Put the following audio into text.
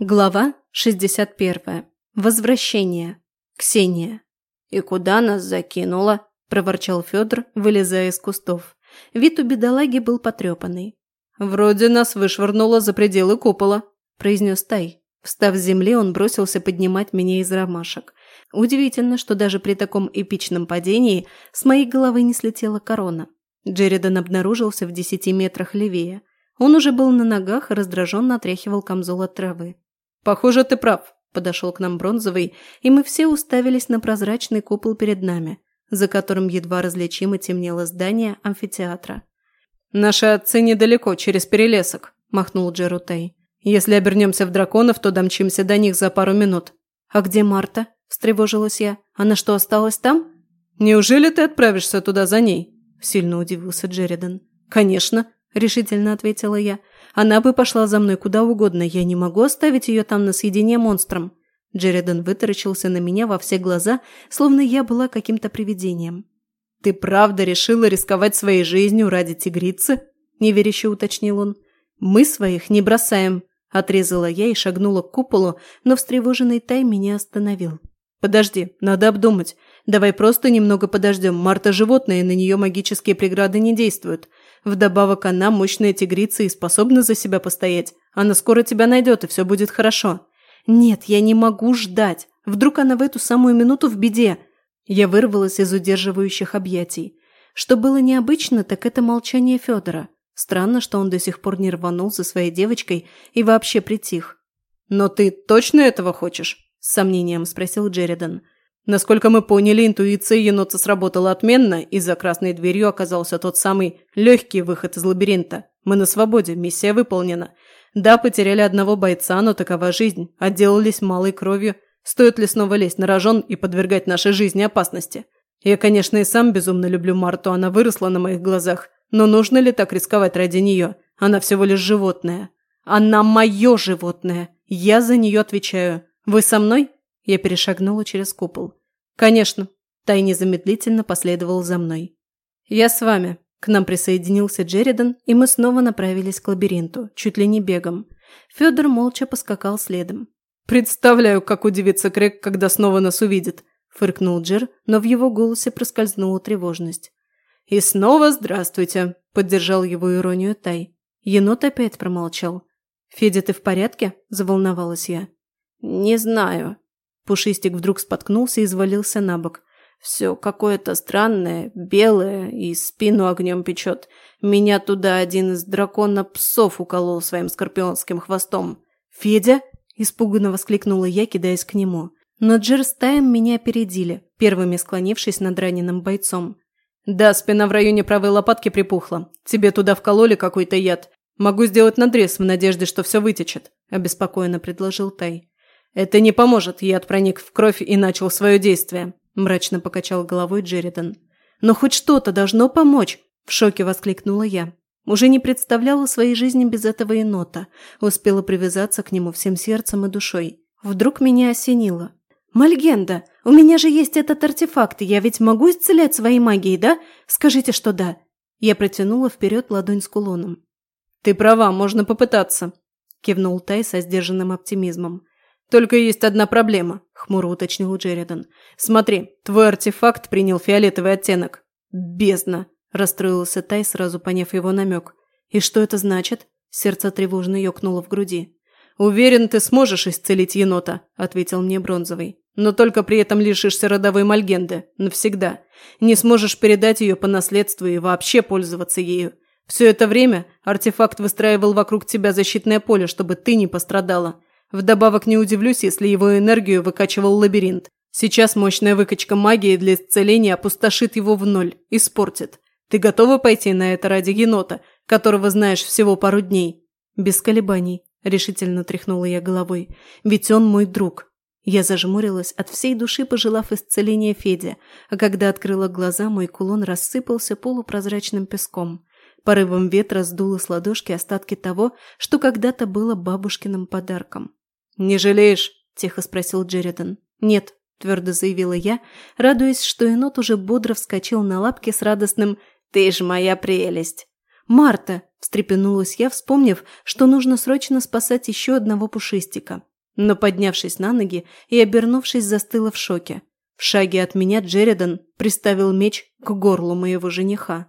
Глава 61. Возвращение. Ксения. «И куда нас закинуло?» – проворчал Федор, вылезая из кустов. Вид у бедолаги был потрепанный. «Вроде нас вышвырнуло за пределы купола», – произнес Тай. Встав с земли, он бросился поднимать меня из ромашек. Удивительно, что даже при таком эпичном падении с моей головы не слетела корона. Джеридан обнаружился в десяти метрах левее. Он уже был на ногах и раздраженно отряхивал камзол от травы. «Похоже, ты прав», – подошел к нам Бронзовый, и мы все уставились на прозрачный купол перед нами, за которым едва различимо темнело здание амфитеатра. «Наши отцы недалеко, через перелесок», – махнул Джерутей. «Если обернемся в драконов, то домчимся до них за пару минут». «А где Марта?» – встревожилась я. «Она что, осталась там?» «Неужели ты отправишься туда за ней?» – сильно удивился Джеридан. «Конечно», – решительно ответила я. Она бы пошла за мной куда угодно, я не могу оставить ее там на съедение монстром». Джеридан вытаращился на меня во все глаза, словно я была каким-то привидением. «Ты правда решила рисковать своей жизнью ради тигрицы?» – неверяще уточнил он. «Мы своих не бросаем», – отрезала я и шагнула к куполу, но встревоженный Тай меня остановил. «Подожди, надо обдумать. Давай просто немного подождем. Марта животное, на нее магические преграды не действуют. Вдобавок она мощная тигрица и способна за себя постоять. Она скоро тебя найдет, и все будет хорошо. Нет, я не могу ждать. Вдруг она в эту самую минуту в беде. Я вырвалась из удерживающих объятий. Что было необычно, так это молчание Федора. Странно, что он до сих пор не рванул за своей девочкой и вообще притих. «Но ты точно этого хочешь?» – с сомнением спросил Джеридан. Насколько мы поняли, интуиция енота сработала отменно, и за красной дверью оказался тот самый легкий выход из лабиринта. Мы на свободе, миссия выполнена. Да, потеряли одного бойца, но такова жизнь. Отделались малой кровью. Стоит ли снова лезть на рожон и подвергать нашей жизни опасности? Я, конечно, и сам безумно люблю Марту, она выросла на моих глазах. Но нужно ли так рисковать ради нее? Она всего лишь животное. Она мое животное. Я за нее отвечаю. Вы со мной? Я перешагнула через купол. «Конечно». Тай незамедлительно последовал за мной. «Я с вами». К нам присоединился Джеридан, и мы снова направились к лабиринту, чуть ли не бегом. Федор молча поскакал следом. «Представляю, как удивится Крэг, когда снова нас увидит», – фыркнул Джер, но в его голосе проскользнула тревожность. «И снова здравствуйте», – поддержал его иронию Тай. Енот опять промолчал. «Федя, ты в порядке?» – заволновалась я. «Не знаю», Пушистик вдруг споткнулся и извалился на бок. «Все какое-то странное, белое и спину огнем печет. Меня туда один из дракона псов уколол своим скорпионским хвостом». «Федя?» – испуганно воскликнула я, кидаясь к нему. Но Джер с Таем меня опередили, первыми склонившись над раненым бойцом. «Да, спина в районе правой лопатки припухла. Тебе туда вкололи какой-то яд. Могу сделать надрез в надежде, что все вытечет», – обеспокоенно предложил Тай. «Это не поможет, яд проник в кровь и начал свое действие», – мрачно покачал головой Джеридан. «Но хоть что-то должно помочь», – в шоке воскликнула я. Уже не представляла своей жизни без этого енота, успела привязаться к нему всем сердцем и душой. Вдруг меня осенило. «Мальгенда, у меня же есть этот артефакт, я ведь могу исцелять своей магией, да? Скажите, что да». Я протянула вперед ладонь с кулоном. «Ты права, можно попытаться», – кивнул Тай со сдержанным оптимизмом. «Только есть одна проблема», – хмуро уточнил Джеридан. «Смотри, твой артефакт принял фиолетовый оттенок». «Бездна», – расстроился Тай, сразу поняв его намек. «И что это значит?» Сердце тревожно ёкнуло в груди. «Уверен, ты сможешь исцелить енота», – ответил мне Бронзовый. «Но только при этом лишишься родовой мальгенды. Навсегда. Не сможешь передать ее по наследству и вообще пользоваться ею. Все это время артефакт выстраивал вокруг тебя защитное поле, чтобы ты не пострадала. Вдобавок не удивлюсь, если его энергию выкачивал лабиринт. Сейчас мощная выкачка магии для исцеления опустошит его в ноль, испортит. Ты готова пойти на это ради енота, которого знаешь всего пару дней? Без колебаний, решительно тряхнула я головой. Ведь он мой друг. Я зажмурилась, от всей души пожелав исцеления Феде, а когда открыла глаза, мой кулон рассыпался полупрозрачным песком. Порывом ветра сдуло с ладошки остатки того, что когда-то было бабушкиным подарком. «Не жалеешь?» – тихо спросил Джеридан. «Нет», – твердо заявила я, радуясь, что енот уже бодро вскочил на лапки с радостным «Ты ж моя прелесть!». «Марта!» – встрепенулась я, вспомнив, что нужно срочно спасать еще одного пушистика. Но, поднявшись на ноги и обернувшись, застыла в шоке. В шаге от меня Джеридан приставил меч к горлу моего жениха.